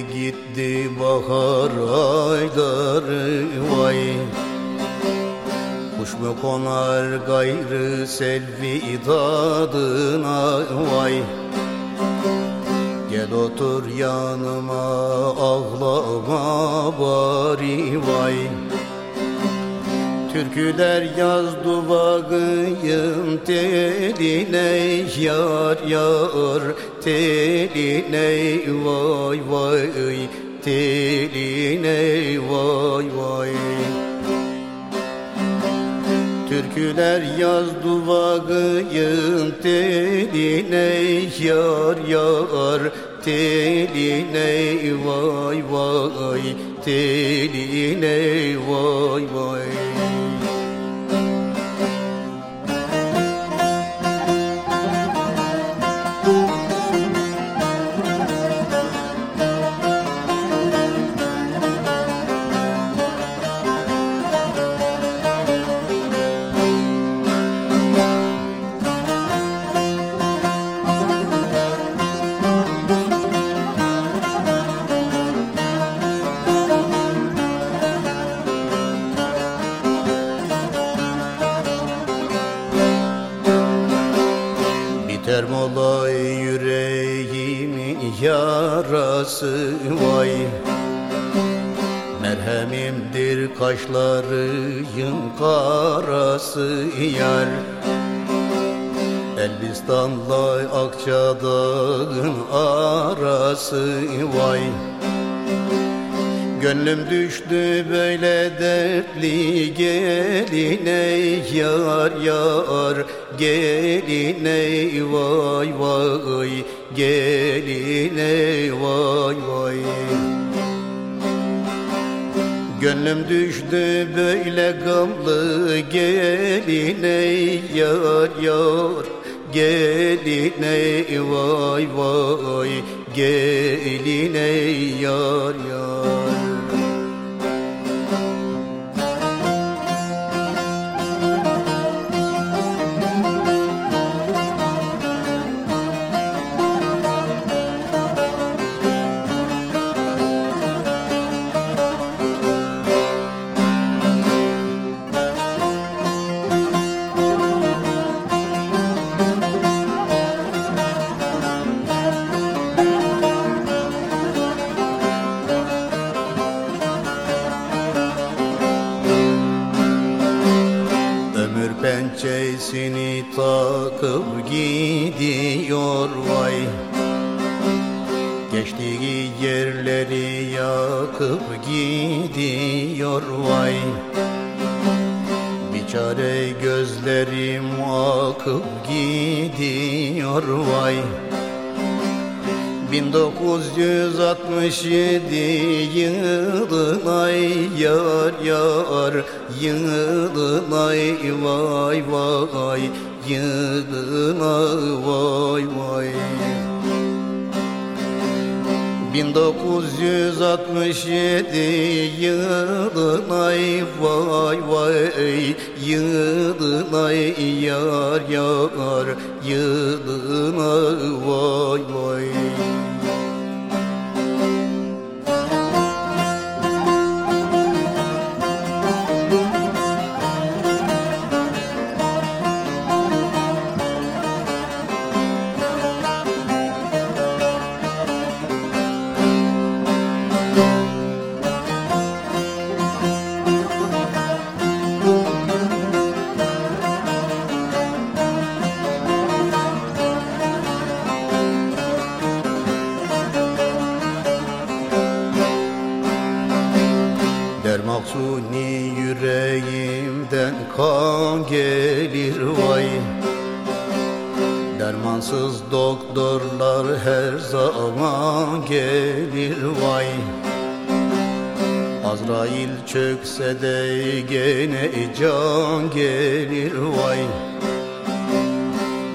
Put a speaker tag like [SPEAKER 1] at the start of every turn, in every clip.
[SPEAKER 1] gitti bahar ayları vay. Kuş mu konar gayrı selvi tadına vay. Gel otur yanıma ağlama bari vay. Türküler yaz duvağıyım dediler yar yar teline vay vay teline vay vay Türküler yaz duvağıyım teline yar yar. Teline vay vay teline vay vay Mola yüreğimin yarası vay. Merhemimdir kaşlarıyım karası yar. Elbistan'la Akçadağ'ın arası vay Gönlüm düştü böyle dertli geline yar yar geline vay vay geline vay vay. Gönlüm düştü böyle gamlı geline yar yar geline vay vay geline yar yar Ömür pençesini takıp gidiyor vay. Geçtiği yerleri yakıp gidiyor vay. Biçare gözlerim akıp gidiyor vay 1967 yılına yar yar yılına vay vay yılına vay vay. 1967 yılına vay vay yılına yar yar yılına vay vay Dermaksuni yüreğimden kan gelir vay Dermansız doktorlar her zaman gelir vay. Azrail çökse de gene can gelir vay.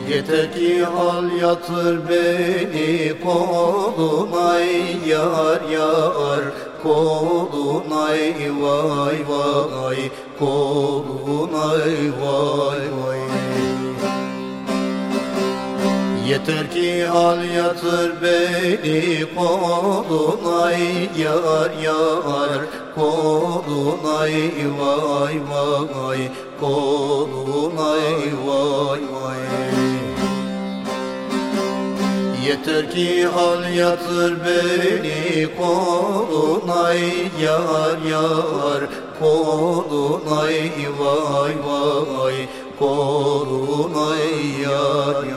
[SPEAKER 1] Yeter ki al yatır beni koluna yar yar koluna vay vay koluna vay vay Yeter ki al yatır beni koluna yar yar. Koluna vay vay koluna vay vay. Yeter ki al yatır beni koluna yar yar. Koluna vay vay koluna yar yar